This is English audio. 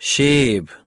sheep.